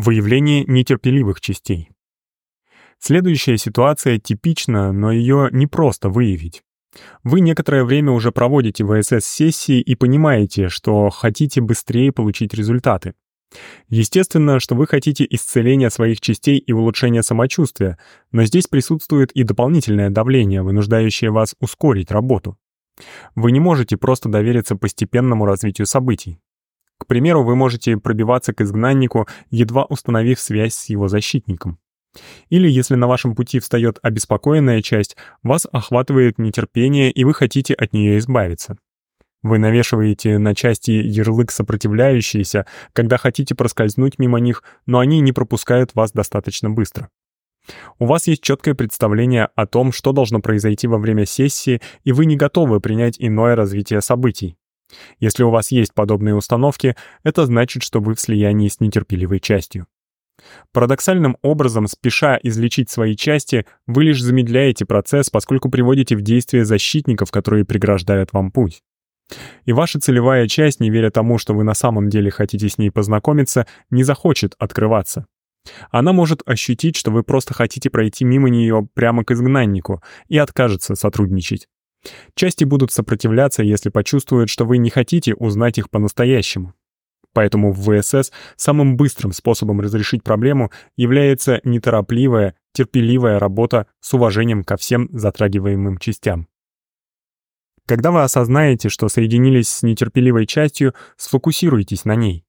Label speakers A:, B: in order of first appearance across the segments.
A: Выявление нетерпеливых частей. Следующая ситуация типична, но ее непросто выявить. Вы некоторое время уже проводите ВСС-сессии и понимаете, что хотите быстрее получить результаты. Естественно, что вы хотите исцеления своих частей и улучшения самочувствия, но здесь присутствует и дополнительное давление, вынуждающее вас ускорить работу. Вы не можете просто довериться постепенному развитию событий. К примеру, вы можете пробиваться к изгнаннику, едва установив связь с его защитником. Или если на вашем пути встает обеспокоенная часть, вас охватывает нетерпение, и вы хотите от нее избавиться. Вы навешиваете на части ярлык сопротивляющиеся, когда хотите проскользнуть мимо них, но они не пропускают вас достаточно быстро. У вас есть четкое представление о том, что должно произойти во время сессии, и вы не готовы принять иное развитие событий. Если у вас есть подобные установки, это значит, что вы в слиянии с нетерпеливой частью. Парадоксальным образом, спеша излечить свои части, вы лишь замедляете процесс, поскольку приводите в действие защитников, которые преграждают вам путь. И ваша целевая часть, не веря тому, что вы на самом деле хотите с ней познакомиться, не захочет открываться. Она может ощутить, что вы просто хотите пройти мимо нее прямо к изгнаннику и откажется сотрудничать. Части будут сопротивляться, если почувствуют, что вы не хотите узнать их по-настоящему. Поэтому в ВСС самым быстрым способом разрешить проблему является неторопливая, терпеливая работа с уважением ко всем затрагиваемым частям. Когда вы осознаете, что соединились с нетерпеливой частью, сфокусируйтесь на ней.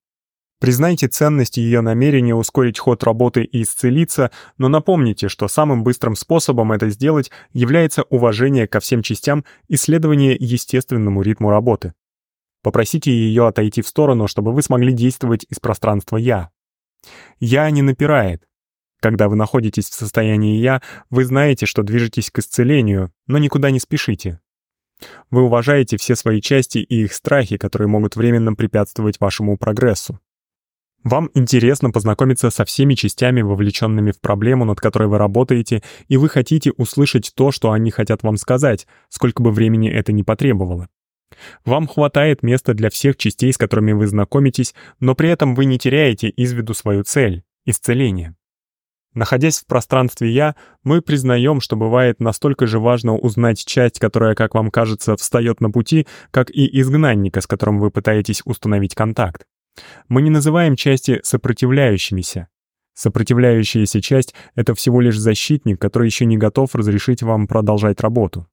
A: Признайте ценность ее намерения ускорить ход работы и исцелиться, но напомните, что самым быстрым способом это сделать является уважение ко всем частям и следование естественному ритму работы. Попросите ее отойти в сторону, чтобы вы смогли действовать из пространства «я». «Я» не напирает. Когда вы находитесь в состоянии «я», вы знаете, что движетесь к исцелению, но никуда не спешите. Вы уважаете все свои части и их страхи, которые могут временно препятствовать вашему прогрессу. Вам интересно познакомиться со всеми частями, вовлеченными в проблему, над которой вы работаете, и вы хотите услышать то, что они хотят вам сказать, сколько бы времени это ни потребовало. Вам хватает места для всех частей, с которыми вы знакомитесь, но при этом вы не теряете из виду свою цель — исцеление. Находясь в пространстве «я», мы признаем, что бывает настолько же важно узнать часть, которая, как вам кажется, встает на пути, как и изгнанника, с которым вы пытаетесь установить контакт. Мы не называем части сопротивляющимися. Сопротивляющаяся часть — это всего лишь защитник, который еще не готов разрешить вам продолжать работу.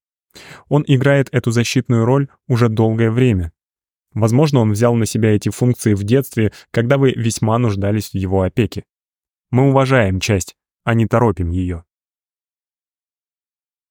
A: Он играет эту защитную роль уже долгое время. Возможно, он взял на себя эти функции в детстве, когда вы весьма нуждались в его опеке. Мы уважаем часть, а не торопим ее.